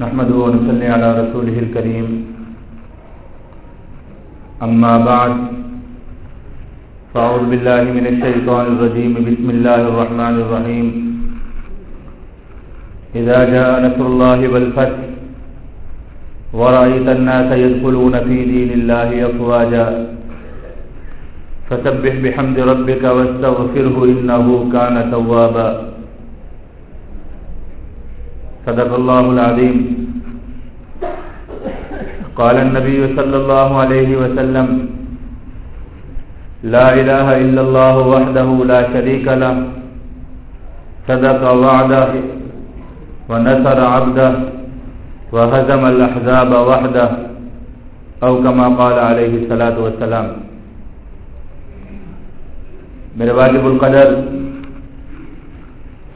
نحمده ونصلي على رسوله الكريم. أما بعد، فأعوذ بالله من الشيطان الرجيم. بسم الله الرحمن الرحيم. إذا جاء نصر الله والفتح، ورأيت الناس يدخلون في دين الله أفواجا، فسبح بحمد ربك واستغفره إنه كان توابا. صدق الله العظيم قال النبي صلى الله عليه وسلم، لا إله إلا الله وحده لا شريك له، صدق وعده ونصر عبده وهزم الأحزاب وحده أو كما قال عليه الصلاة والسلام. میرے واجب القدر،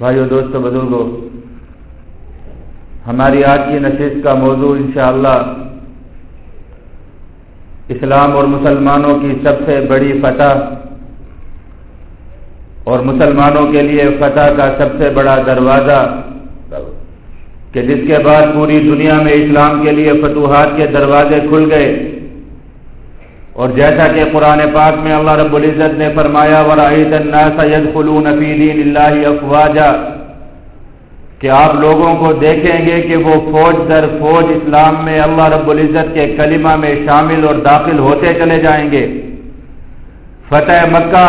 بھائیو دوستو بزرگو ہماری آج کی نشست کا موضوع انشاءاللہ اسلام اور مسلمانوں کی سب سے بڑی فتح اور مسلمانوں کے لیے فتح کا سب سے بڑا دروازہ کہ جس کے بعد پوری دنیا میں اسلام کے لیے فتوحات کے دروازے کھل گئے اور جیسا کہ قرآن پاک میں اللہ رب العزت نے فرمایا ورائد الناس يدخلون في دين الله افواجا کہ آپ لوگوں کو دیکھیں گے کہ وہ فوج در فوج اسلام میں اللہ رب العزت کے کلمہ میں شامل اور داخل ہوتے چلے جائیں گے۔ فتح مکہ،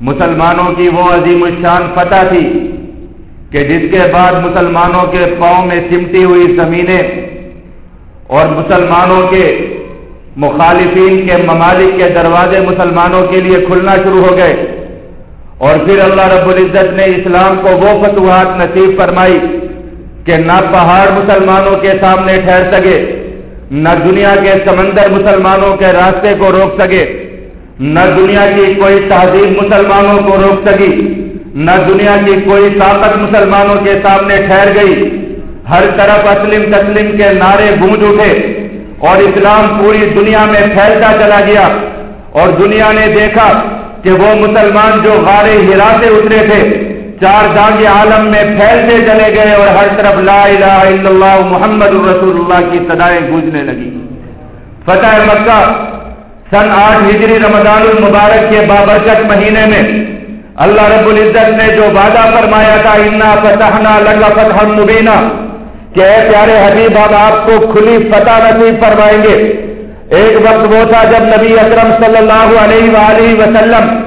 مسلمانوں کی وہ عظیم الشان فتح تھی کہ جس کے بعد مسلمانوں کے پاؤں میں سمٹی ہوئی زمینیں اور مسلمانوں کے مخالفین کے ممالک کے دروازے مسلمانوں کے لیے کھلنا شروع ہو گئے۔ اور پھر اللہ رب العزت نے اسلام کو وہ فتوحات نصیب فرمائی کہ نہ پہاڑ مسلمانوں کے سامنے ٹھہر سکے، نہ دنیا کے سمندر مسلمانوں کے راستے کو روک سکے، نہ دنیا کی کوئی تہذیب مسلمانوں کو روک سکی، نہ دنیا کی کوئی طاقت مسلمانوں کے سامنے ٹھہر گئی۔ ہر طرف اسلم تسلیم کے نعرے گونج اٹھے اور اسلام پوری دنیا میں پھیلتا چلا گیا اور دنیا نے دیکھا کہ وہ مسلمان جو غار ہرا سے اترے تھے، چار جانگ عالم میں پھیلتے چلے گئے اور ہر طرف لا الہ الا اللہ محمد الرسول اللہ کی صدایں گونجنے لگی۔ فتح مکہ سن آٹھ ہجری رمضان المبارک کے بابرکت مہینے میں اللہ رب العزت نے جو وعدہ فرمایا تھا، انا فتحنا لگا فتح مبینہ کہ اے پیارے حبیب، اب آپ کو کھلی فتح نصیب فرمائیں گے۔ ایک وقت وہ تھا جب نبی اکرم صلی اللہ علیہ وآلہ وسلم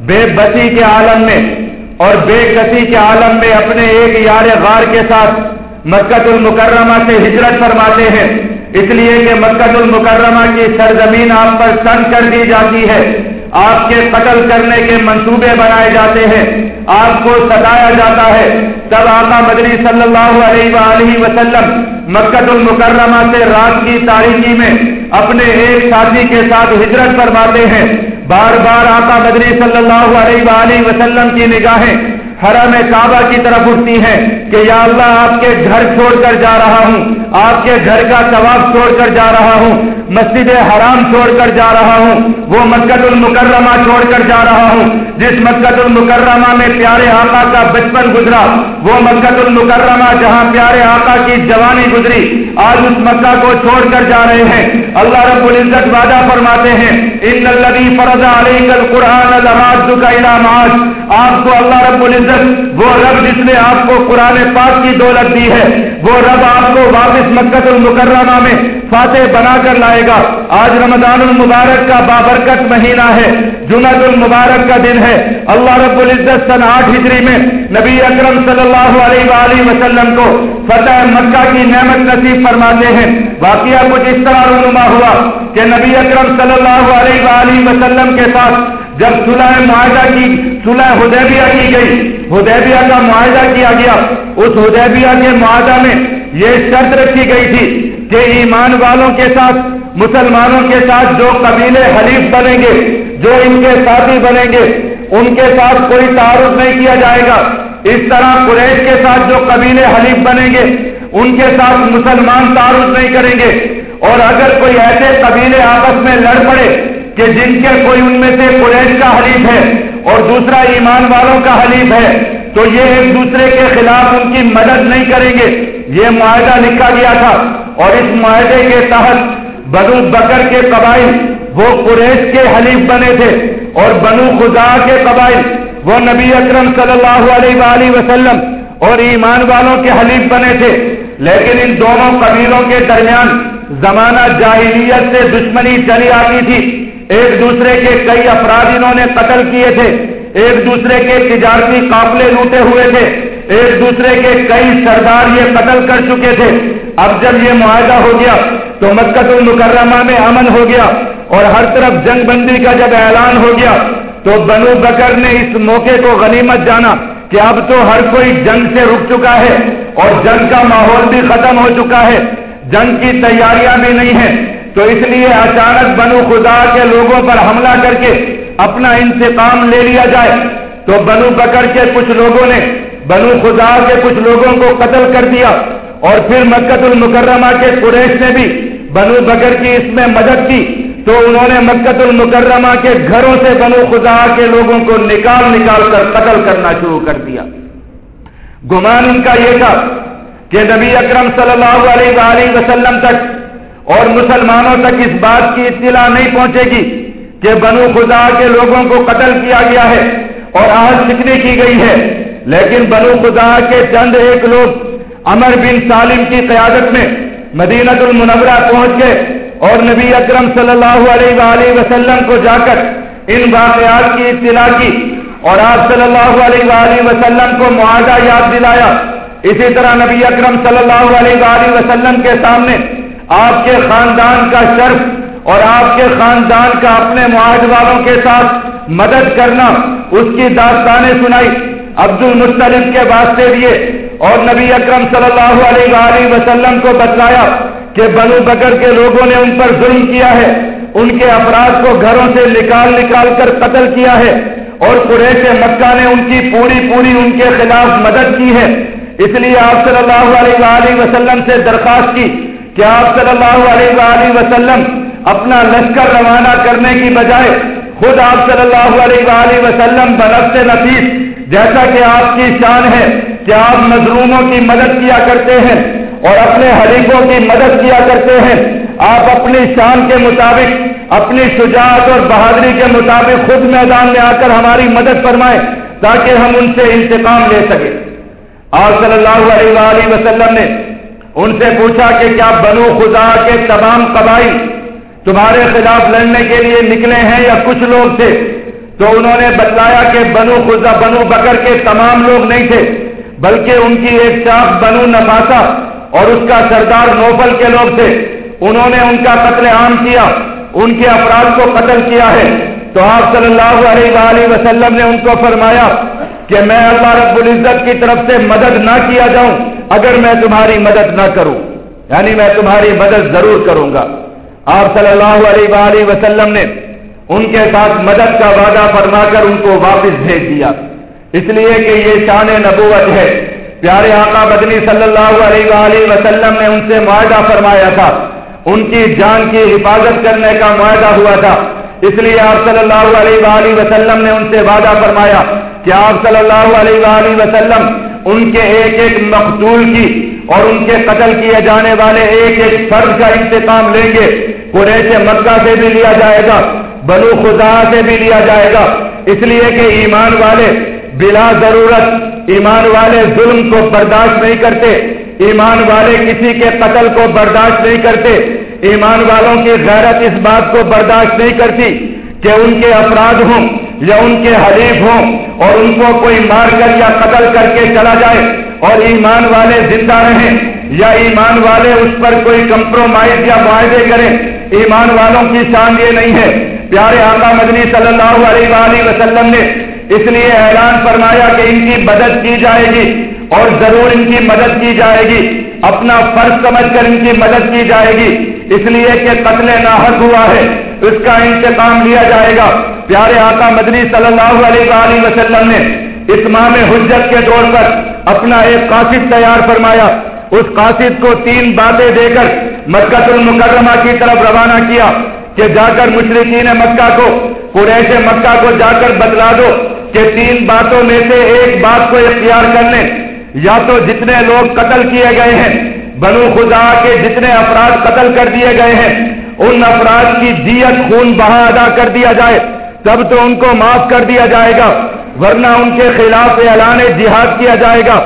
بے بسی کے عالم میں اور بے کسی کے عالم میں اپنے ایک یار غار کے ساتھ مکت المکرمہ سے ہجرت فرماتے ہیں۔ اس لیے کہ مکت المکرمہ کی سرزمین آپ پر تنگ کر دی جاتی ہے۔ آپ کے قتل کرنے کے منصوبے بنائے جاتے ہیں۔ آپ کو ستایا جاتا ہے۔ تب آقا مدنی صلی اللہ علیہ وآلہ وسلم مکت المکرمہ سے رات کی تاریخی میں اپنے ایک ساتھی کے ساتھ ہجرت فرماتے ہیں۔ بار بار آقا مدنی صلی اللہ علیہ وآلہ وسلم کی نگاہیں حرم کعبہ کی طرف اٹھتی ہیں کہ یا اللہ آپ کے گھر چھوڑ کر جا رہا ہوں، آپ کے گھر کا طواف چھوڑ کر جا رہا ہوں مسجد حرام چھوڑ کر جا رہا ہوں، وہ مکت المکرمہ چھوڑ کر جا رہا ہوں۔ جس مکت المکرمہ میں پیارے آقا کا بچپن گزرا، وہ مکت المکرمہ جہاں پیارے آقا کی جوانی گزری، آج اس مکہ کو چھوڑ کر جا رہے ہیں۔ اللہ رب العزت وعدہ فرماتے ہیں، ان الذي فرض عليك القران لرادك الى معاش. آپ کو اللہ رب العزت، وہ رب جس نے آپ کو قرآن پاک کی دولت دی ہے، وہ رب آپ کو واپس مکت المکرمہ میں فاتح بنا کر لائے گا۔ آج رمضان المبارک کا بابرکت مہینہ ہے جنت المبارک کا دن ہے۔ اللہ رب العزت سن آٹھ ہجری میں نبی اکرم صلی اللہ علیہ وآلہ وسلم کو فتح مکہ کی نعمت نصیب فرماتے ہیں۔ واقعہ کچھ اس طرح رونما ہوا کہ نبی اکرم صلی اللہ علیہ وآلہ وسلم کے ساتھ جب صلح معاہدہ کی، صلح حدیبیہ کی گئی۔ حدیبیہ کا معاہدہ کیا گیا۔ اس حدیبیہ کے معاہدہ میں یہ شرط رکھی گئی تھی کہ ایمان والوں کے ساتھ، مسلمانوں کے ساتھ جو قبیلے حلیف بنیں گے، جو ان کے ساتھی بنیں گے، ان کے ساتھ کوئی تعارف نہیں کیا جائے گا۔ اس طرح قریش کے ساتھ جو قبیلے حلیف بنیں گے، ان کے ساتھ مسلمان تعارف نہیں کریں گے۔ اور اگر کوئی ایسے قبیلے آپس میں لڑ پڑے کہ جن کے کوئی ان میں سے قریش کا حلیف ہے اور دوسرا ایمان والوں کا حلیف ہے، تو یہ ایک دوسرے کے خلاف ان کی مدد نہیں کریں گے۔ یہ معاہدہ لکھا گیا تھا۔ اور اس معاہدے کے تحت بنو بکر کے قبائل، وہ قریش کے حلیف بنے تھے، اور بنو خدا کے قبائل، وہ نبی اکرم صلی اللہ علیہ وآلہ وسلم اور ایمان والوں کے حلیف بنے تھے۔ لیکن ان دونوں قبیلوں کے درمیان زمانہ جاہلیت سے دشمنی چلی آتی تھی۔ ایک دوسرے کے کئی افراد انہوں نے قتل کیے تھے۔ ایک دوسرے کے تجارتی قافلے لوٹے ہوئے تھے۔ ایک دوسرے کے کئی سردار یہ قتل کر چکے تھے۔ اب جب یہ معاہدہ ہو گیا تو مکت المکرمہ میں امن ہو گیا اور ہر طرف جنگ بندی کا جب اعلان ہو گیا تو بنو بکر نے اس موقع کو غنیمت جانا کہ اب تو ہر کوئی جنگ سے رک چکا ہے اور جنگ کا ماحول بھی ختم ہو چکا ہے۔ جنگ کی تیاریاں بھی نہیں ہیں۔ تو اس لیے اچانک بنو خدا کے لوگوں پر حملہ کر کے اپنا انتقام لے لیا جائے۔ تو بنو بکر کے کچھ لوگوں نے بنو خدا کے کچھ لوگوں کو قتل کر دیا۔ اور پھر مکت المکرمہ کے قریش نے بھی بنو بکر کی اس میں مدد کی تو انہوں نے مکت المکرمہ کے گھروں سے بنو خدا کے لوگوں کو نکال نکال کر قتل کرنا شروع کر دیا۔ گمان ان کا یہ تھا کہ نبی اکرم صلی اللہ علیہ وآلہ وسلم تک اور مسلمانوں تک اس بات کی اطلاع نہیں پہنچے گی کہ بنو خدا کے لوگوں کو قتل کیا گیا ہے اور آج سکھنے کی گئی ہے۔ لیکن بنو خدا کے چند ایک لوگ امر بن سالم کی قیادت میں مدینت المنورہ پہنچ گئے اور نبی اکرم صلی اللہ علیہ وآلہ وسلم کو جا کر ان واقعات کی اطلاع کی اور آپ صلی اللہ علیہ وآلہ وسلم کو معاہدہ یاد دلایا۔ اسی طرح نبی اکرم صلی اللہ علیہ وآلہ وسلم کے سامنے آپ کے خاندان کا شرف اور آپ کے خاندان کا اپنے معاہد والوں کے ساتھ مدد کرنا اس کی داستانیں سنائی۔ عبد المطلف کے واسطے دیے اور نبی اکرم صلی اللہ علیہ وآلہ وسلم کو بتلایا کہ بنو بکر کے لوگوں نے ان پر ظلم کیا ہے۔ ان کے افراد کو گھروں سے نکال نکال کر قتل کیا ہے۔ اور قریش مکہ نے ان کی پوری پوری ان کے خلاف مدد کی ہے۔ اس لیے آپ صلی اللہ علیہ وآلہ وسلم سے درخواست کی کہ آپ صلی اللہ علیہ وآلہ وسلم اپنا لشکر روانہ کرنے کی بجائے خود آپ صلی اللہ علیہ وآلہ وسلم برف سے نفیس جیسا کہ آپ کی شان ہے کہ آپ مظلوموں کی مدد کیا کرتے ہیں اور اپنے حریفوں کی مدد کیا کرتے ہیں۔ آپ اپنی شان کے مطابق، اپنی شجاعت اور بہادری کے مطابق خود میدان میں آ کر ہماری مدد فرمائیں تاکہ ہم ان سے انتقام لے سکیں۔ آپ صلی اللہ علیہ وآلہ وسلم نے ان سے پوچھا کہ کیا بنو خدا کے تمام قبائل تمہارے خلاف لڑنے کے لیے نکلے ہیں یا کچھ لوگ تھے؟ تو انہوں نے بتلایا کہ بنو خدا بنو بکر کے تمام لوگ نہیں تھے، بلکہ ان کی ایک چاپ بنو نفاسا اور اس کا سردار نوبل کے لوگ تھے۔ انہوں نے ان کا قتل عام کیا، ان کے افراد کو قتل کیا ہے۔ تو آپ صلی اللہ علیہ وآلہ وسلم نے ان کو فرمایا کہ میں اللہ رب العزت کی طرف سے مدد نہ کیا جاؤں اگر میں تمہاری مدد نہ کروں۔ یعنی میں تمہاری مدد ضرور کروں گا۔ آپ صلی اللہ علیہ وآلہ وسلم نے ان کے ساتھ مدد کا وعدہ فرما کر ان کو واپس بھیج دیا۔ اس لیے کہ یہ شان نبوت ہے۔ پیارے آقا بدنی صلی اللہ علیہ وآلہ وسلم نے ان سے معاہدہ فرمایا تھا۔ ان کی جان کی حفاظت کرنے کا معاہدہ ہوا تھا۔ اس لیے آپ صلی اللہ علیہ وآلہ وسلم نے ان سے وعدہ فرمایا کہ آپ صلی اللہ علیہ وآلہ وسلم ان کے ایک ایک مقتول کی اور ان کے قتل کیے جانے والے ایک ایک فرد کا انتقام لیں گے۔ قریش مکہ سے بھی لیا جائے گا۔ بنو خدا سے بھی لیا جائے گا۔ اس لیے کہ ایمان والے بلا ضرورت، ایمان والے ظلم کو برداشت نہیں کرتے، ایمان والے کسی کے قتل کو برداشت نہیں کرتے، ایمان والوں کی غیرت اس بات کو برداشت نہیں کرتی کہ ان کے افراد ہوں یا ان کے حریف ہوں اور ان کو کوئی مار کر یا قتل کر کے چلا جائے اور ایمان والے زندہ رہیں یا ایمان والے اس پر کوئی کمپرومائز یا معاہدے کریں، ایمان والوں کی شان یہ نہیں ہے۔ پیارے آقا مدنی صلی اللہ علیہ وآلہ وسلم نے اس لیے اعلان فرمایا کہ ان کی مدد کی جائے گی اور ضرور ان کی مدد کی جائے گی۔ اپنا فرض سمجھ کر ان کی مدد کی جائے گی۔ اس لیے کہ قتل ناحق ہوا ہے۔ اس کا انتقام لیا جائے گا۔ پیارے آقا مدنی صلی اللہ علیہ وآلہ وسلم نے اس ماہ میں حجت کے طور پر اپنا ایک قاصد تیار فرمایا۔ اس قاصد کو تین باتیں دے کر مرکز المکرمہ کی طرف روانہ کیا۔ کہ جا کر مشرقین مکہ کو، قریش مکہ کو جا کر بتلا دو کہ تین باتوں میں سے ایک بات کو اختیار کر لیں یا تو جتنے لوگ قتل کیے گئے ہیں، بنو خدا کے جتنے افراد قتل کر دیے گئے ہیں، ان افراد کی دیت خون بہا ادا کر دیا جائے، تب تو ان کو معاف کر دیا جائے گا، ورنہ ان کے خلاف اعلان جہاد کیا جائے گا۔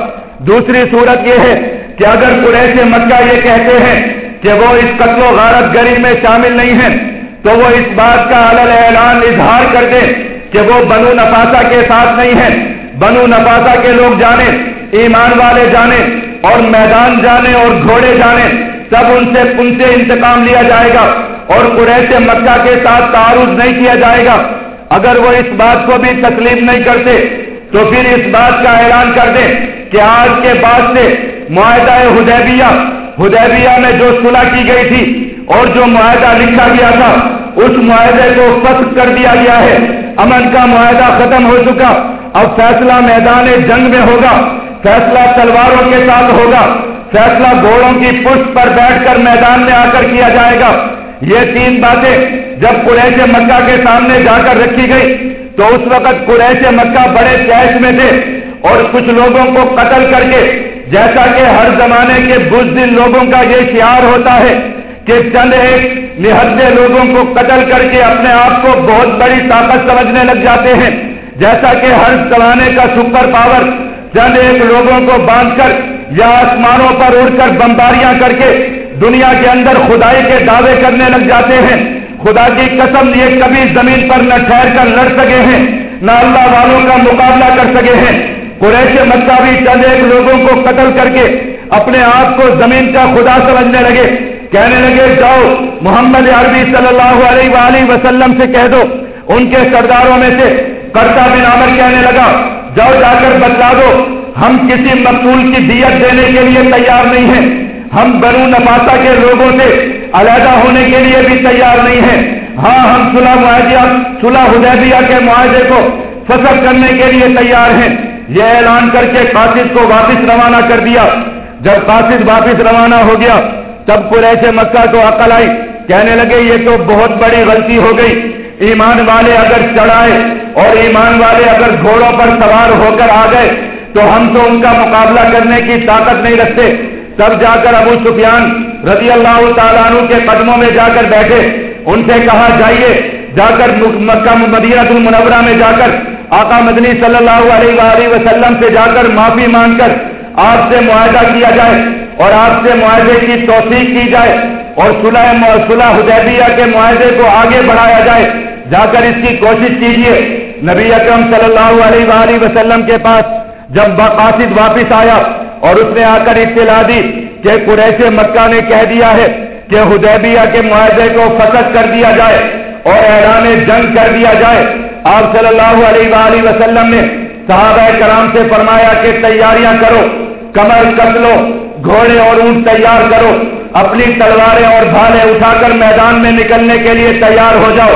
دوسری صورت یہ ہے کہ اگر قریش مکہ یہ کہتے ہیں کہ وہ اس قتل و غارت گری میں شامل نہیں ہیں تو وہ اس بات کا علل اعلان اظہار کر دیں کہ وہ بنو نفاسا کے ساتھ نہیں ہیں۔ بنو نفاسا کے لوگ جانے، ایمان والے جانے اور میدان جانے اور گھوڑے جانے سب ان سے ان سے انتقام لیا جائے گا اور قریش مکہ کے ساتھ تعارض نہیں کیا جائے گا۔ اگر وہ اس بات کو بھی تسلیم نہیں کرتے، تو پھر اس بات کا اعلان کر دیں کہ آج کے بعد سے معاہدہ حدیبیہ حدیبیہ میں جو صلح کی گئی تھی اور جو معاہدہ لکھا گیا تھا، اس معاہدے کو فخر کر دیا گیا ہے۔ امن کا معاہدہ ختم ہو چکا۔ اب فیصلہ میدان جنگ میں ہوگا۔ فیصلہ تلواروں کے ساتھ ہوگا۔ فیصلہ گھوڑوں کی پشت پر بیٹھ کر میدان میں آ کر کیا جائے گا۔ یہ تین باتیں جب قریش مکہ کے سامنے جا کر رکھی گئی، تو اس وقت قریش مکہ بڑے کیش میں تھے۔ اور کچھ لوگوں کو قتل کر کے، جیسا کہ ہر زمانے کے بزدل لوگوں کا یہ شعار ہوتا ہے کہ چند ایک نہدے لوگوں کو قتل کر کے اپنے آپ کو بہت بڑی طاقت سمجھنے لگ جاتے ہیں۔ جیسا کہ ہر زمانے کا سپر پاور چند ایک لوگوں کو باندھ کر یا آسمانوں پر اڑ کر بمباریاں کر کے دنیا کے اندر خدائی کے دعوے کرنے لگ جاتے ہیں۔ خدا کی قسم یہ کبھی زمین پر نہ ٹھہر کر لڑ سکے ہیں، نہ اللہ والوں کا مقابلہ کر سکے ہیں۔ قریش مکہ بھی چند ایک لوگوں کو قتل کر کے اپنے آپ کو زمین کا خدا سمجھنے لگے۔ کہنے لگے، جاؤ، محمد عربی صلی اللہ علیہ وآلہ وسلم سے کہہ دو، ان کے سرداروں میں سے کرتا بن عامر کہنے لگا، جاؤ جا کر بتلا دو، ہم کسی مقبول کی دیت دینے کے لیے تیار نہیں ہیں، ہم بنو نفاسا کے لوگوں سے علیحدہ ہونے کے لیے بھی تیار نہیں ہیں ہاں ہم صلح معاہدہ صلح حدیبیہ کے معاہدے کو فصل کرنے کے لیے تیار ہیں. یہ اعلان کر کے قاصد کو واپس روانہ کر دیا۔ جب قاصد واپس روانہ ہو گیا تب قریش مکہ کو عقل آئی، کہنے لگے، یہ تو بہت بڑی غلطی ہو گئی۔ ایمان والے اگر چڑھائے اور ایمان والے اگر گھوڑوں پر سوار ہو کر آ گئے، تو ہم تو ان کا مقابلہ کرنے کی طاقت نہیں رکھتے۔ تب جا کر ابو سفیان رضی اللہ تعالیٰ عنہ کے قدموں میں جا کر بیٹھے۔ ان سے کہا، جائیے۔ جا کر مکہ مدینہ المنورہ میں جا کر آقا مدنی صلی اللہ علیہ وآلہ وسلم سے جا کر معافی مانگ کر آپ سے معاہدہ کیا جائے۔ اور آپ سے معاہدے کی توثیق کی جائے اور صلح صلح حدیبیہ کے معاہدے کو آگے بڑھایا جائے۔ جا کر اس کی کوشش کیجیے نبی اکرم صلی اللہ علیہ وآلہ وسلم کے پاس جب باقاصد واپس آیا اور اس نے آ کر اطلاع دی کہ قریش مکہ نے کہہ دیا ہے کہ حدیبیہ کے معاہدے کو فسد کر دیا جائے اور اعلان جنگ کر دیا جائے۔ آپ صلی اللہ علیہ وآلہ وسلم نے صحابہ کرام سے فرمایا کہ تیاریاں کرو، کمر کس لو گھوڑے اور اونٹ تیار کرو۔ اپنی تلواریں اور بھالے اٹھا کر میدان میں نکلنے کے لیے تیار ہو جاؤ۔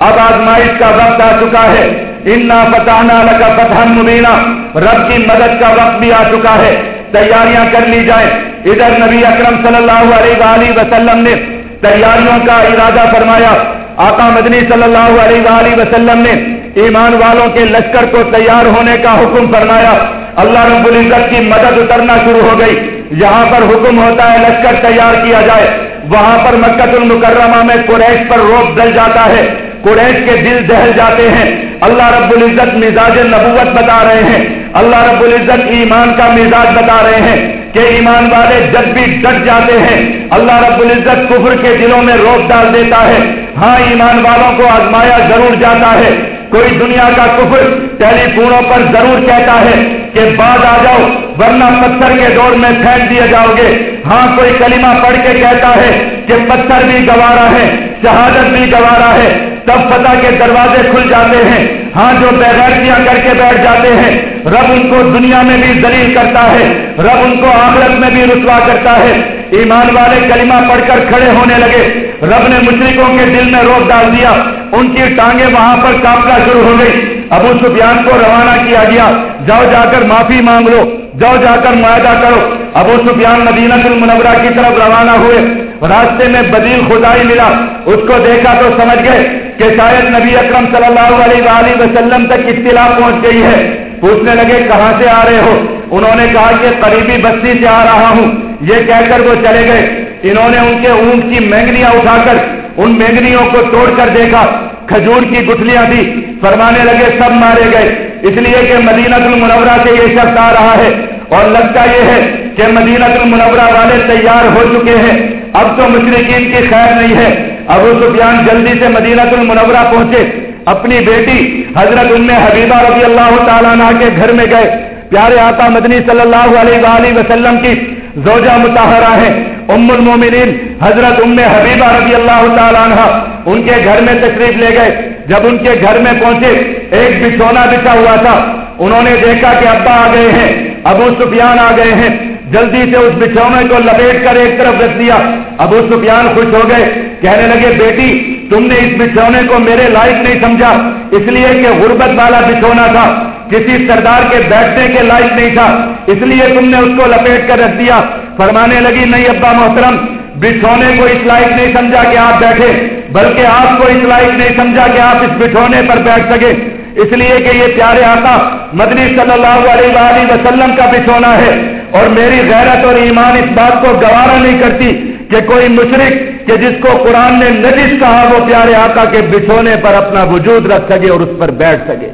اب آزمائش کا وقت آ چکا ہے۔ انا فتح لگا فتح مبینہ رب کی مدد کا وقت بھی آ چکا ہے۔ تیاریاں کر لی جائیں۔ ادھر نبی اکرم صلی اللہ علیہ وآلہ وسلم نے تیاریوں کا ارادہ فرمایا۔ آقا مدنی صلی اللہ علیہ وآلہ وسلم نے ایمان والوں کے لشکر کو تیار ہونے کا حکم فرمایا۔ اللہ رب العزت کی مدد اترنا شروع ہو گئی۔ جہاں پر حکم ہوتا ہے لشکر تیار کیا جائے، وہاں پر مکت المکرمہ میں قریش پر روپ دل جاتا ہے۔ قریش کے دل دہل جاتے ہیں۔ اللہ رب العزت مزاج نبوت بتا رہے ہیں۔ اللہ رب العزت ایمان کا مزاج بتا رہے ہیں کہ ایمان والے جب بھی ڈٹ جاتے ہیں۔ اللہ رب العزت کفر کے دلوں میں روپ ڈال دیتا ہے۔ ہاں ایمان والوں کو آزمایا ضرور جاتا ہے۔ کوئی دنیا کا کفر ٹیلی فونوں پر ضرور کہتا ہے کہ بعد آ جاؤ، ورنہ پتھر کے دور میں پھینک دیے جاؤ گے۔ ہاں کوئی کلمہ پڑھ کے کہتا ہے کہ پتھر بھی گوارا ہے، شہادت بھی گوارا ہے، تب فتح کے دروازے کھل جاتے ہیں۔ ہاں جو بےغیرتیاں کر کے بیٹھ جاتے ہیں، رب ان کو دنیا میں بھی دلیل کرتا ہے، رب ان کو آخرت میں بھی رسوا کرتا ہے۔ ایمان والے کلمہ پڑھ کر کھڑے ہونے لگے۔ رب نے مشرقوں کے دل میں روک ڈال دیا، ان کی ٹانگیں وہاں پر کاپنا شروع ہو گئی۔ ابو سفیان کو روانہ کیا گیا، جاؤ جا کر معافی مانگ لو، جاؤ جا کر معاہدہ کرو۔ ابو سفیان مدینہ المنورہ کی طرف روانہ ہوئے۔ راستے میں بدیل خدائی ملا۔ اس کو دیکھا تو سمجھ گئے کہ شاید نبی اکرم صلی اللہ علیہ وآلہ وسلم تک اطلاع پہنچ گئی ہے۔ پوچھنے لگے، کہاں سے آ رہے ہو؟ انہوں نے کہا کہ قریبی بستی سے آ رہا ہوں۔ یہ کہہ کر وہ چلے گئے۔ انہوں نے ان کے اونٹ کی مینگنیاں اٹھا کر ان مینگنیوں کو توڑ کر دیکھا، کھجور کی گٹھلیاں تھی فرمانے لگے، سب مارے گئے۔ اس لیے کہ مدینہ المنورہ سے یہ شخص آ رہا ہے۔ اور لگتا یہ ہے کہ مدینہ المنورہ والے تیار ہو چکے ہیں۔ اب تو مشرقین کی خیر نہیں ہے۔ ابو سفیان جلدی سے مدینہ المنورہ پہنچے۔ اپنی بیٹی حضرت ام حبیبہ رضی اللہ تعالیٰ عنہ کے گھر میں گئے۔ پیارے آقا مدنی صلی اللہ علیہ وآلہ وسلم کی زوجہ متحرہ ہیں۔ ام المومنین حضرت ام حبیبہ رضی اللہ تعالیٰ عنہ ان کے گھر میں تشریف لے گئے۔ جب ان کے گھر میں پہنچے، ایک بچھونا بچا ہوا تھا۔ انہوں نے دیکھا کہ ابا آ گئے ہیں، ابو سفیان آ گئے ہیں۔ جلدی سے اس بچھونے کو لپیٹ کر ایک طرف رکھ دیا۔ ابو سفیان خوش ہو گئے، کہنے لگے، بیٹی، تم نے اس بچھونے کو میرے لائق نہیں سمجھا، اس لیے کہ غربت والا بچھونا تھا۔ کسی سردار کے بیٹھنے کے لائق نہیں تھا، اس لیے تم نے اس کو لپیٹ کر رکھ دیا۔ فرمانے لگی، نہیں ابا محترم بچھونے کو اس لائق نہیں سمجھا کہ آپ بیٹھے، بلکہ آپ کو اس لائق نہیں سمجھا کہ آپ اس بچھونے پر بیٹھ سکے. اس لیے کہ یہ پیارے آقا مدنی صلی اللہ علیہ وآلہ وسلم کا بچھونا ہے اور میری غیرت اور ایمان اس بات کو گوارا نہیں کرتی کہ کوئی مشرق کہ جس کو قرآن نے نجس کہا وہ پیارے آقا کے بچھونے پر اپنا وجود رکھ سکے اور اس پر بیٹھ سکے۔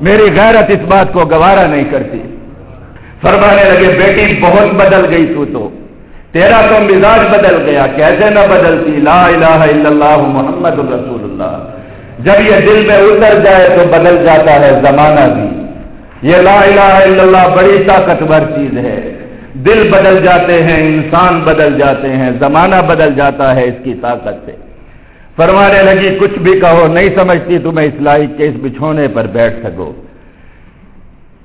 میری غیرت اس بات کو گوارا نہیں کرتی۔ فرمانے لگے، بیٹی، بہت بدل گئی تو تو۔ تیرا تو مزاج بدل گیا، کیسے نہ بدلتی؟ لا الہ الا اللہ محمد رسول اللہ جب یہ دل میں اتر جائے تو بدل جاتا ہے زمانہ بھی۔ یہ لا الہ الا اللہ بڑی طاقتور چیز ہے۔ دل بدل جاتے ہیں، انسان بدل جاتے ہیں، زمانہ بدل جاتا ہے اس کی طاقت سے۔ فرمانے لگی، کچھ بھی کہو، نہیں سمجھتی تمہیں اس لائق کے اس بچھونے پر بیٹھ سکو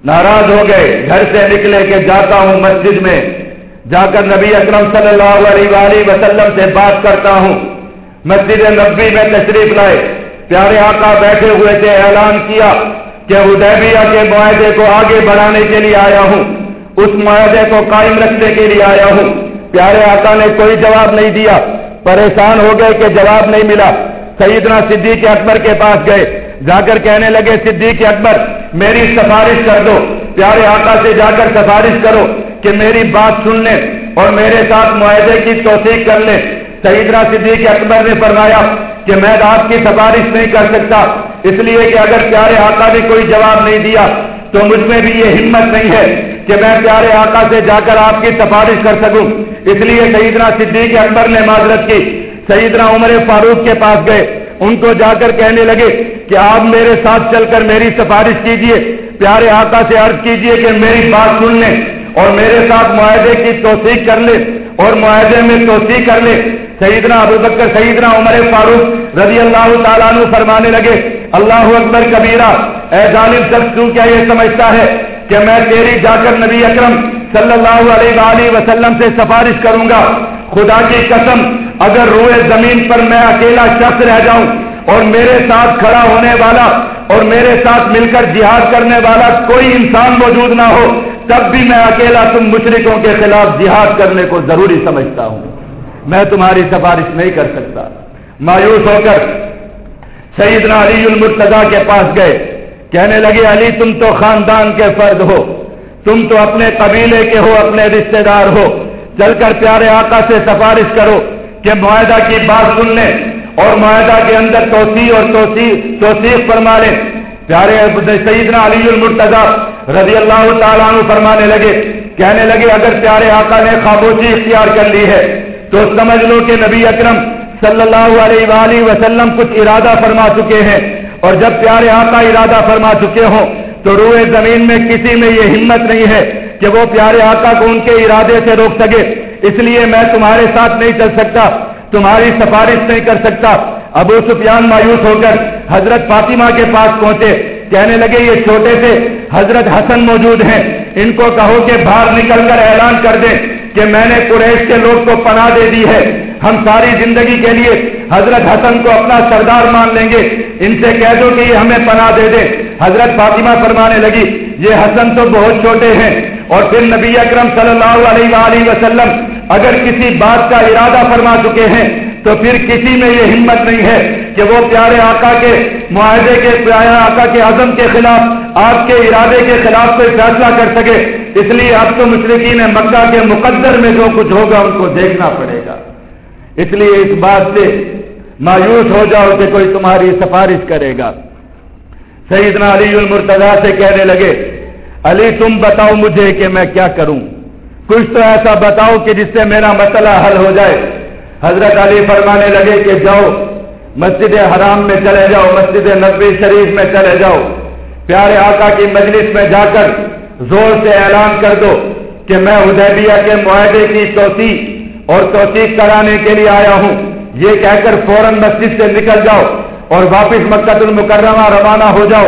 ناراض ہو گئے، گھر سے نکلے کہ جاتا ہوں مسجد میں۔ جا کر نبی اکرم صلی اللہ علیہ وآلہ وسلم سے بات کرتا ہوں۔ مسجد نبی میں تشریف لائے۔ پیارے آقا بیٹھے ہوئے تھے، اعلان کیا کہ حدیبیہ کے معاہدے کو آگے بڑھانے کے لیے آیا ہوں۔ اس معاہدے کو قائم رکھنے کے لیے آیا ہوں۔ پیارے آقا نے کوئی جواب نہیں دیا۔ پریشان ہو گئے کہ جواب نہیں ملا۔ سیدنا صدیق اکبر کے پاس گئے۔ جا کر کہنے لگے، صدیق اکبر، میری سفارش کر دو، پیارے آقا سے جا کر سفارش کرو کہ میری بات سن لیں اور میرے ساتھ معاہدے کی توثیق کر لیں سیدنا صدیق اکبر نے فرمایا کہ میں آپ کی سفارش نہیں کر سکتا، اس لیے کہ اگر پیارے آقا نے کوئی جواب نہیں دیا تو مجھ میں بھی یہ ہمت نہیں ہے کہ میں پیارے آقا سے جا کر آپ کی سفارش کر سکوں۔ اس لیے سیدنا صدیق اکبر نے معذرت کی۔ سیدنا عمر فاروق کے پاس گئے۔ ان کو جا کر کہنے لگے کہ آپ میرے ساتھ چل کر میری سفارش کیجیے، پیارے آقا سے عرض کیجیے کہ میری بات سن لیں اور میرے ساتھ معاہدے کی توثیق کر لیں اور معاہدے میں توثیق کر لیں۔ سیدنا ابو بکر، سیدنا عمر فاروق رضی اللہ تعالیٰ عنہ فرمانے لگے، اللہ اکبر کبیرہ، اے ظالم شخص، تو کیا یہ سمجھتا ہے کہ میں تیری جا کر نبی اکرم صلی اللہ علیہ وآلہ وسلم سے سفارش کروں گا؟ خدا کی قسم اگر روئے زمین پر میں اکیلا شخص رہ جاؤں اور میرے ساتھ کھڑا ہونے والا اور میرے ساتھ مل کر جہاد کرنے والا کوئی انسان موجود نہ ہو، تب بھی میں اکیلا تم مشرقوں کے خلاف جہاد کرنے کو ضروری سمجھتا ہوں۔ میں تمہاری سفارش نہیں کر سکتا۔ مایوس ہو کر سیدنا علی المرتضا کے پاس گئے۔ کہنے لگے، علی، تم تو خاندان کے فرد ہو۔ تم تو اپنے قبیلے کے ہو، اپنے رشتہ دار ہو۔ چل کر پیارے آقا سے سفارش کرو۔ کہ معاہدہ کی بات سن لیں اور معاہدہ کے اندر توسیع اور توسیع توصیف فرما لیں پیارے سیدنا علی المرتضا رضی اللہ تعالیٰ عنہ فرمانے لگے، کہنے لگے، اگر پیارے آقا نے خاموشی اختیار کر لی ہے، تو سمجھ لو کہ نبی اکرم صلی اللہ علیہ وآلہ وسلم کچھ ارادہ فرما چکے ہیں۔ اور جب پیارے آقا ارادہ فرما چکے ہوں، تو روئے زمین میں کسی میں یہ ہمت نہیں ہے۔ کہ وہ پیارے آقا کو ان کے ارادے سے روک سکے، اس لیے میں تمہارے ساتھ نہیں چل سکتا، تمہاری سفارش نہیں کر سکتا۔ ابو سفیان مایوس ہو کر حضرت فاطمہ کے پاس پہنچے۔ کہنے لگے، یہ چھوٹے سے حضرت حسن موجود ہیں۔ ان کو کہو کہ باہر نکل کر اعلان کر دیں کہ میں نے قریش کے لوگ کو پناہ دے دی ہے۔ ہم ساری زندگی کے لیے حضرت حسن کو اپنا سردار مان لیں گے۔ ان سے کہہ دو کہ یہ ہمیں پناہ دے دے۔ حضرت فاطمہ فرمانے لگی، یہ حسن تو بہت چھوٹے ہیں۔ اور پھر نبی اکرم صلی اللہ علیہ وآلہ وسلم اگر کسی بات کا ارادہ فرما چکے ہیں، تو پھر کسی میں یہ ہمت نہیں ہے کہ وہ پیارے آقا کے، معاہدے کے، پیارے آقا کے عزم کے خلاف، آپ کے ارادے کے خلاف کوئی فیصلہ کر سکے۔ اس لیے اب تو مشرقین مکہ کے مقدر میں جو کچھ ہوگا، ان کو دیکھنا پڑے گا۔ اس لیے اس بات سے مایوس ہو جاؤ کہ کوئی تمہاری سفارش کرے گا۔ سیدنا علی المرتضی سے کہنے لگے علی، تم بتاؤ مجھے کہ میں کیا کروں۔ کچھ تو ایسا بتاؤ کہ جس سے میرا مسئلہ حل ہو جائے۔ حضرت علی فرمانے لگے کہ جاؤ، مسجد حرام میں چلے جاؤ، مسجد نبی شریف میں چلے جاؤ۔ پیارے آقا کی مجلس میں جا کر زور سے اعلان کر دو کہ میں ادیبیہ کے معاہدے کی توسیع اور توثیق کرانے کے لیے آیا ہوں۔ یہ کہہ کر فوراً مسجد سے نکل جاؤ اور واپس مکت المکرمہ روانہ ہو جاؤ۔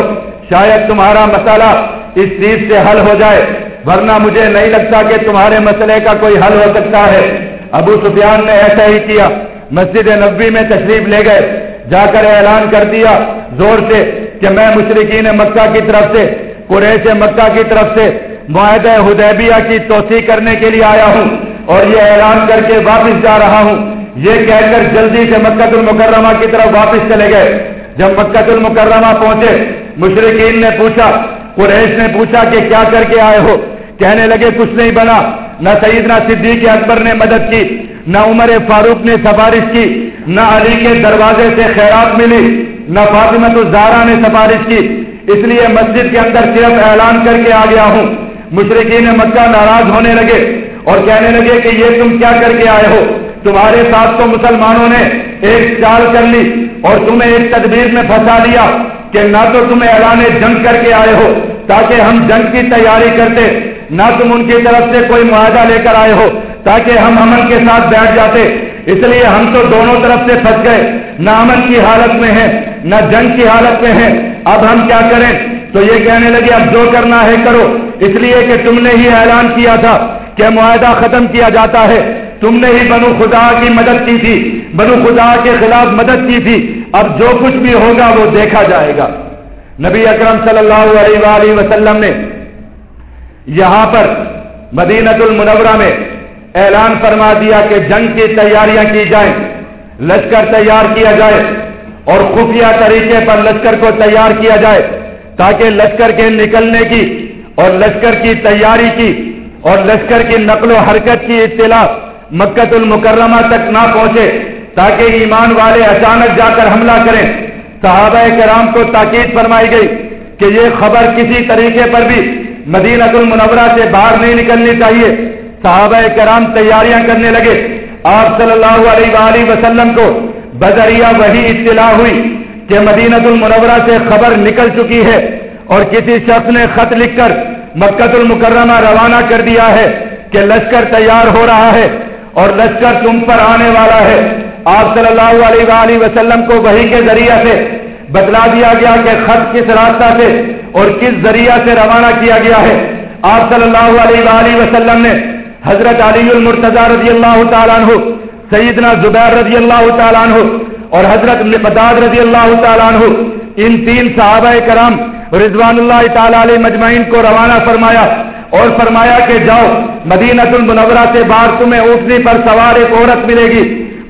شاید تمہارا مسئلہ اس چیز سے حل ہو جائے، ورنہ مجھے نہیں لگتا کہ تمہارے مسئلے کا کوئی حل ہو سکتا ہے۔ ابو سفیان نے ایسا ہی کیا، مسجد نبی میں تشریف لے گئے، جا کر اعلان کر دیا زور سے کہ میں مشرقین مکہ کی طرف سے، قریش مکہ کی طرف سے معاہدہ حدیبیہ کی توسیع کرنے کے لیے آیا ہوں اور یہ اعلان کر کے واپس جا رہا ہوں۔ یہ کہہ کر جلدی سے مکت المکرمہ کی طرف واپس چلے گئے۔ جب مکت المکرمہ پہنچے مشرقین نے پوچھا قریش نے پوچھا کہ کیا کر کے آئے ہو؟ کہنے لگے، کچھ نہیں بنا۔ نہ سیدنا صدیق اکبر نے مدد کی، نہ عمر فاروق نے سفارش کی، نہ علی کے دروازے سے خیرات ملی، نہ فاطمت الزارا نے سفارش کی۔ اس لیے مسجد کے اندر صرف اعلان کر کے آ گیا ہوں۔ مشرقین مکہ ناراض ہونے لگے اور کہنے لگے کہ یہ تم کیا کر کے آئے ہو؟ تمہارے ساتھ تو مسلمانوں نے ایک چال کر لی اور تمہیں ایک تدبیر میں پھنسا دیا۔ کہ نہ تو تمہیں اعلان جنگ کر کے آئے ہو تاکہ ہم جنگ کی تیاری کرتے، نہ تم ان کی طرف سے کوئی معاہدہ لے کر آئے ہو تاکہ ہم امن کے ساتھ بیٹھ جاتے۔ اس لیے ہم تو دونوں طرف سے پھنس گئے۔ نہ امن کی حالت میں ہیں، نہ جنگ کی حالت میں ہیں۔ اب ہم کیا کریں؟ تو یہ کہنے لگے، اب جو کرنا ہے کرو۔ اس لیے کہ تم نے ہی اعلان کیا تھا کہ معاہدہ ختم کیا جاتا ہے۔ تم نے ہی بنو خدا کی مدد کی تھی، بنو خدا کے خلاف مدد کی تھی۔ اب جو کچھ بھی ہوگا وہ دیکھا جائے گا۔ نبی اکرم صلی اللہ علیہ وآلہ وسلم نے یہاں پر مدینت المنورہ میں اعلان فرما دیا کہ جنگ کی تیاریاں کی جائیں، لشکر تیار کیا جائے اور خفیہ طریقے پر لشکر کو تیار کیا جائے تاکہ لشکر کے نکلنے کی اور لشکر کی تیاری کی اور لشکر کی نقل و حرکت کی اطلاع مکت المکرمہ تک نہ پہنچے۔ تاکہ ایمان والے اچانک جا کر حملہ کریں۔ صحابہ کرام کو تاکید فرمائی گئی کہ یہ خبر کسی طریقے پر بھی مدینہ المنورہ سے باہر نہیں نکلنی چاہیے۔ صحابہ کرام تیاریاں کرنے لگے۔ آپ صلی اللہ علیہ وآلہ وسلم کو بذریعہ وہی اطلاع ہوئی کہ مدینہ المنورہ سے خبر نکل چکی ہے اور کسی شخص نے خط لکھ کر مکت المکرمہ روانہ کر دیا ہے کہ لشکر تیار ہو رہا ہے اور لشکر تم پر آنے والا ہے۔ آپ صلی اللہ علیہ وآلہ وسلم کو وہی کے ذریعہ سے بتلا دیا گیا کہ خط کس راستہ سے اور کس ذریعہ سے روانہ کیا گیا ہے۔ آپ صلی اللہ علیہ وآلہ وسلم نے حضرت علی المرتضی رضی اللہ تعالیٰ عنہ، سیدنا زبیر رضی اللہ تعالیٰ عنہ اور حضرت مقداد رضی اللہ تعالیٰ عنہ، ان تین صحابہ کرام رضوان اللہ تعالیٰ علیہ مجمعین کو روانہ فرمایا اور فرمایا کہ جاؤ مدینہ المنورہ سے باہر تمہیں اٹھنے پر سوار ایک عورت ملے گی۔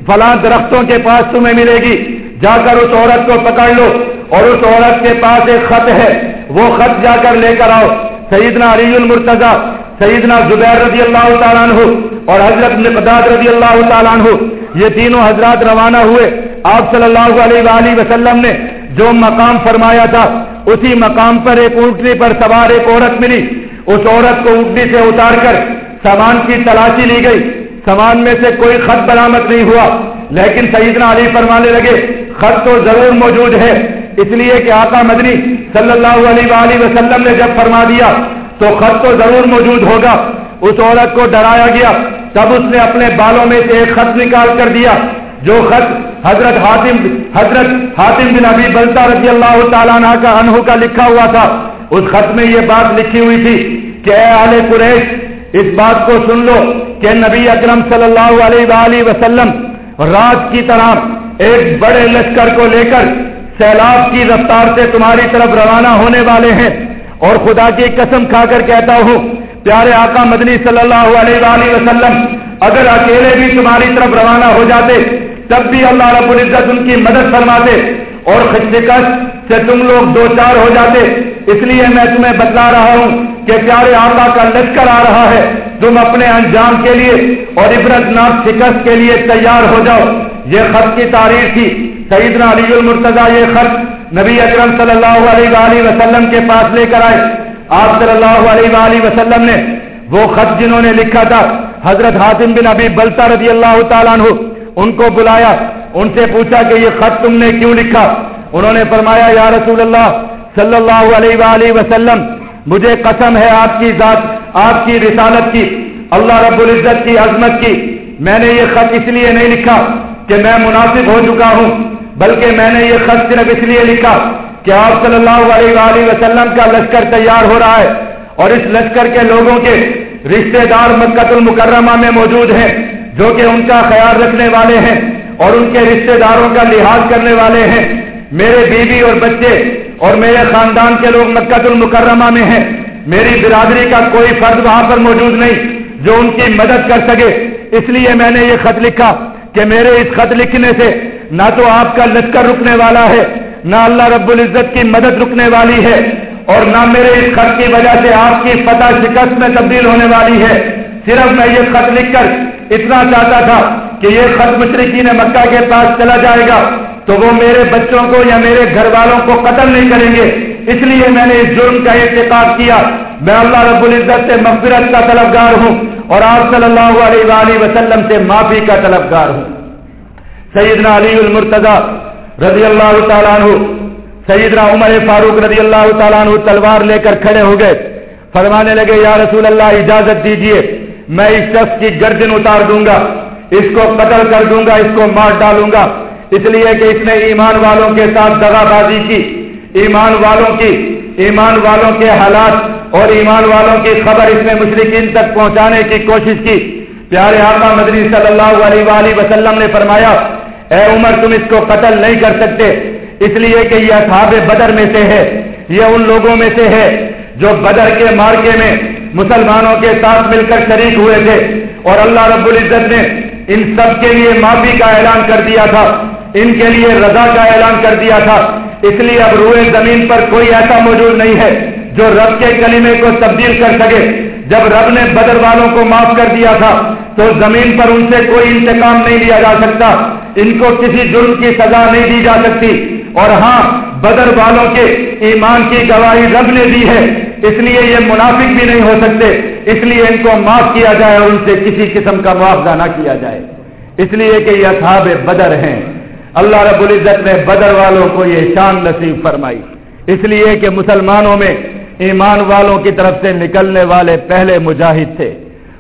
فلاں درختوں کے پاس تمہیں ملے گی۔ جا کر اس عورت کو پکڑ لو اور اس عورت کے پاس ایک خط ہے۔ وہ خط جا کر لے کر آؤ۔ سیدنا علی المرتضی، سیدنا زبیر رضی اللہ تعالیٰ عنہ اور حضرت مقداد رضی اللہ تعالیٰ عنہ، یہ تینوں حضرات روانہ ہوئے۔ آپ صلی اللہ علیہ وآلہ وسلم نے جو مقام فرمایا تھا، اسی مقام پر ایک اونٹنی پر سوار ایک عورت ملی۔ اس عورت کو اونٹنی سے اتار کر سامان کی تلاشی لی گئی۔ سامان میں سے کوئی خط برامت نہیں ہوا، لیکن سیدنا علی فرمانے لگے، خط تو ضرور موجود ہے۔ اس لیے کہ آقا مدنی صلی اللہ علیہ وآلہ وسلم نے جب فرما دیا، تو خط تو ضرور موجود ہوگا۔ اس عورت کو ڈرایا گیا۔ تب اس نے اپنے بالوں میں سے ایک خط نکال کر دیا، جو خط حضرت حاتم حضرت حاتم بن ابھی بلتا رضی اللہ تعالیٰ عنہ کا انہوں کا لکھا ہوا تھا۔ اس خط میں یہ بات لکھی ہوئی تھی کہ اے آل قریش، اس بات کو سن لو۔ کہ نبی اکرم صلی اللہ علیہ وآلہ وسلم رات کی طرح ایک بڑے لشکر کو لے کر سیلاب کی رفتار سے تمہاری طرف روانہ ہونے والے ہیں اور خدا کی قسم کھا کر کہتا ہوں، پیارے آقا مدنی صلی اللہ علیہ وآلہ وسلم، اگر اکیلے بھی تمہاری طرف روانہ ہو جاتے، تب بھی اللہ رب العزت ان کی مدد فرماتے اور خشکش سے تم لوگ دو چار ہو جاتے۔ اس لیے میں تمہیں بتلا رہا ہوں کہ پیارے آقا کا لشکر آ رہا ہے، تم اپنے انجام کے لیے اور عبرت ناک شکست کے لیے تیار ہو جاؤ۔ یہ خط کی تاریخ تھی۔ سیدنا علی المرتضی یہ خط نبی اکرم صلی اللہ علیہ وآلہ وسلم کے پاس لے کر آئے۔ آپ صلی اللہ علیہ وآلہ وسلم نے وہ خط جنہوں نے لکھا تھا، حضرت حاتم بن ابی بلتا رضی اللہ تعالیٰ عنہ، ان کو بلایا۔ ان سے پوچھا کہ یہ خط تم نے کیوں لکھا؟ انہوں نے فرمایا، یا رسول اللہ صلی اللہ علیہ وآلہ وسلم مجھے قسم ہے آپ کی ذات، آپ کی رسالت کی، اللہ رب العزت کی عظمت کی۔ میں نے یہ خط اس لیے نہیں لکھا کہ میں مناسب ہو چکا ہوں، بلکہ میں نے یہ خط صرف اس لیے لکھا کہ آپ صلی اللہ علیہ وآلہ وسلم کا لشکر تیار ہو رہا ہے اور اس لشکر کے لوگوں کے رشتہ دار مکت المکرمہ میں موجود ہیں، جو کہ ان کا خیال رکھنے والے ہیں اور ان کے رشتہ داروں کا لحاظ کرنے والے ہیں۔ میرے بیوی اور بچے اور میرے خاندان کے لوگ مکت المکرمہ میں ہیں۔ میری برادری کا کوئی فرد وہاں پر موجود نہیں جو ان کی مدد کر سکے۔ اس لیے میں نے یہ خط لکھا کہ میرے اس خط لکھنے سے نہ تو آپ کا لشکر رکنے والا ہے، نہ اللہ رب العزت کی مدد رکنے والی ہے، اور نہ میرے اس خط کی وجہ سے آپ کی فتح شکست میں تبدیل ہونے والی ہے۔ صرف میں یہ خط لکھ کر اتنا چاہتا تھا کہ یہ خط مشرقین مکہ کے پاس چلا جائے گا۔ تو وہ میرے بچوں کو یا میرے گھر والوں کو قتل نہیں کریں گے۔ اس لیے میں نے اس جرم کا احتقاب کیا۔ میں اللہ رب العزت سے مغفرت کا طلبگار ہوں اور آپ صلی اللہ علیہ وآلہ وسلم سے معافی کا طلبگار ہوں۔ سیدنا علی المرتضی رضی اللہ تعالیٰ عنہ، سیدنا عمر فاروق رضی اللہ تعالیٰ عنہ تلوار لے کر کھڑے ہو گئے۔ فرمانے لگے، یا رسول اللہ، اجازت دیجیے، میں اس شخص کی گردن اتار دوں گا، اس کو قتل کر دوں گا، اس کو مار ڈالوں گا۔ اس لیے کہ اس نے ایمان والوں کے ساتھ دغا بازی کی، ایمان والوں کی، ایمان والوں کے حالات اور ایمان والوں کی خبر اس نے مشرقین تک پہنچانے کی کوشش کی۔ پیارے آقا مدنی صلی اللہ علیہ وآلہ وسلم نے فرمایا، اے عمر، تم اس کو قتل نہیں کر سکتے۔ اس لیے کہ یہ اصحاب بدر میں سے ہے، یہ ان لوگوں میں سے ہے جو بدر کے مارکے میں مسلمانوں کے ساتھ مل کر شریک ہوئے تھے۔ اور اللہ رب العزت نے ان سب کے لیے معافی کا اعلان کر دیا تھا۔ ان کے لیے رضا کا اعلان کر دیا تھا۔ اس لیے اب روئے زمین پر کوئی ایسا موجود نہیں ہے جو رب کے کلمے کو تبدیل کر سکے۔ جب رب نے بدر والوں کو معاف کر دیا تھا، تو زمین پر ان سے کوئی انتقام نہیں لیا جا سکتا۔ ان کو کسی جرم کی سزا نہیں دی جا سکتی۔ اور ہاں بدر والوں کے ایمان کی گواہی رب نے دی ہے۔ اس لیے یہ منافق بھی نہیں ہو سکتے۔ اس لیے ان کو معاف کیا جائے اور ان سے کسی قسم کا معاوضہ نہ کیا جائے۔ اس لیے کہ یہ اصحاب بدر ہیں۔ اللہ رب العزت نے بدر والوں کو یہ شان نصیب فرمائی۔ اس لیے کہ مسلمانوں میں ایمان والوں کی طرف سے نکلنے والے پہلے مجاہد تھے۔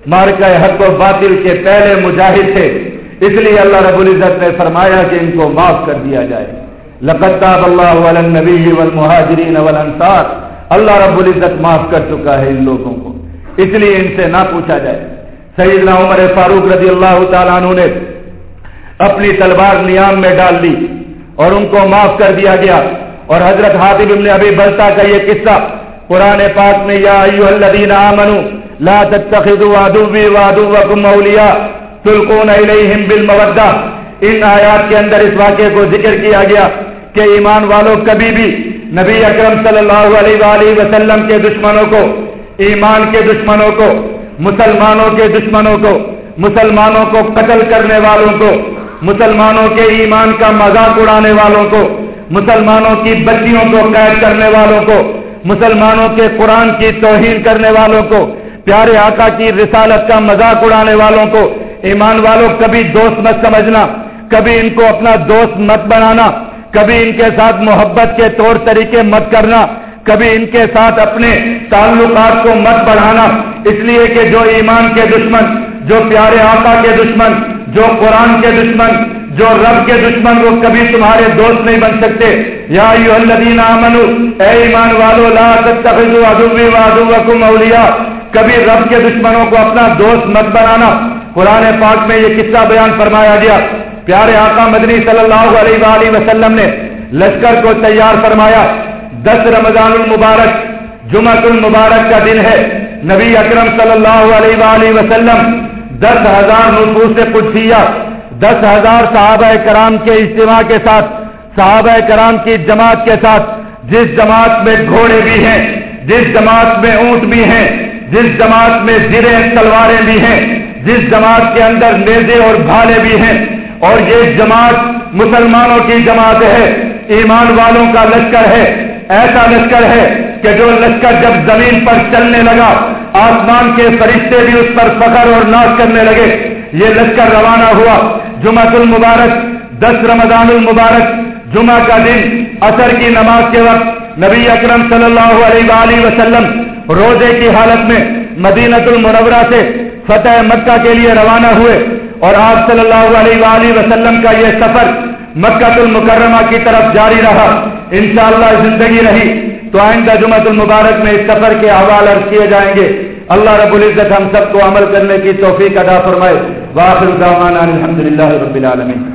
مارکا حق و باطل کے پہلے مجاہد تھے۔ اس لیے اللہ رب العزت نے فرمایا کہ ان کو معاف کر دیا جائے۔ لقتاب اللہ نبی والمہاجرین والانصار۔ اللہ رب العزت معاف کر چکا ہے ان لوگوں کو۔ اس لیے ان سے نہ پوچھا جائے۔ سیدنا عمر فاروق رضی اللہ تعالیٰ عنہ نے اپنی تلوار نیام میں ڈال لی اور ان کو معاف کر دیا گیا۔ اور حضرت حاطب ابن ابھی بلتا کا یہ قصہ قرآن پاک میں، یا ایوہ الذین آمنوا، لا تتخذوا عدوی وعدوکم اولیاء تلقون الیہم بالمودہ۔ ان آیات کے اندر اس واقعے کو ذکر کیا گیا کہ ایمان والوں کبھی بھی نبی اکرم صلی اللہ علیہ وآلہ وسلم کے دشمنوں کو، ایمان کے دشمنوں کو، مسلمانوں کے دشمنوں کو، مسلمانوں کو قتل کرنے والوں کو مسلمانوں کے ایمان کا مذاق اڑانے والوں کو، مسلمانوں کی بچیوں کو قید کرنے والوں کو، مسلمانوں کے قرآن کی توہین کرنے والوں کو، پیارے آقا کی رسالت کا مذاق اڑانے والوں کو، ایمان والوں، کبھی دوست مت سمجھنا، کبھی ان کو اپنا دوست مت بنانا، کبھی ان کے ساتھ محبت کے طور طریقے مت کرنا، کبھی ان کے ساتھ اپنے تعلقات کو مت بڑھانا۔ اس لیے کہ جو ایمان کے دشمن، جو پیارے آقا کے دشمن جو قرآن کے دشمن، جو رب کے دشمن، وہ کبھی تمہارے دوست نہیں بن سکتے۔ یا اے ایمان والو، لا عدوی وعدوکم اولیاء۔ کبھی رب کے دشمنوں کو اپنا دوست مت بنانا۔ قرآن پاک میں یہ قصہ بیان فرمایا گیا۔ پیارے آقا مدنی صلی اللہ علیہ وآلہ وسلم نے لشکر کو تیار فرمایا۔ دس رمضان المبارک جمع المبارک کا دن ہے۔ نبی اکرم صلی اللہ علیہ وآلہ وسلم دس ہزار نفوس سے قدسیہ، دس ہزار صحابہ کرام کے اجتماع کے ساتھ، صحابہ کرام کی جماعت کے ساتھ، جس جماعت میں گھوڑے بھی ہیں، جس جماعت میں اونٹ بھی ہیں، جس جماعت میں زرے تلواریں بھی ہیں، جس جماعت کے اندر نیزے اور بھالے بھی ہیں۔ اور یہ جماعت مسلمانوں کی جماعت ہے، ایمان والوں کا لشکر ہے، ایسا لشکر ہے کہ جو لشکر جب زمین پر چلنے لگا، آسمان کے فرشتے بھی اس پر فخر اور ناش کرنے لگے۔ یہ لشکر روانہ ہوا۔ جمعہ المبارک، دس رمضان المبارک، جمعہ کا دن اثر کی نماز کے وقت نبی اکرم صلی اللہ علیہ وآلہ وسلم روزے کی حالت میں مدینت المنورہ سے فتح مکہ کے لیے روانہ ہوئے۔ اور آپ صلی اللہ علیہ وآلہ وسلم کا یہ سفر مکہ المکرمہ کی طرف جاری رہا۔ انشاءاللہ زندگی رہی۔ تو آئندہ جمعہ المبارک میں اس سفر کے حوالے کیے جائیں گے۔ اللہ رب العزت ہم سب کو عمل کرنے کی توفیق ادا فرمائے۔ واخر الحمد للہ رب العالمین۔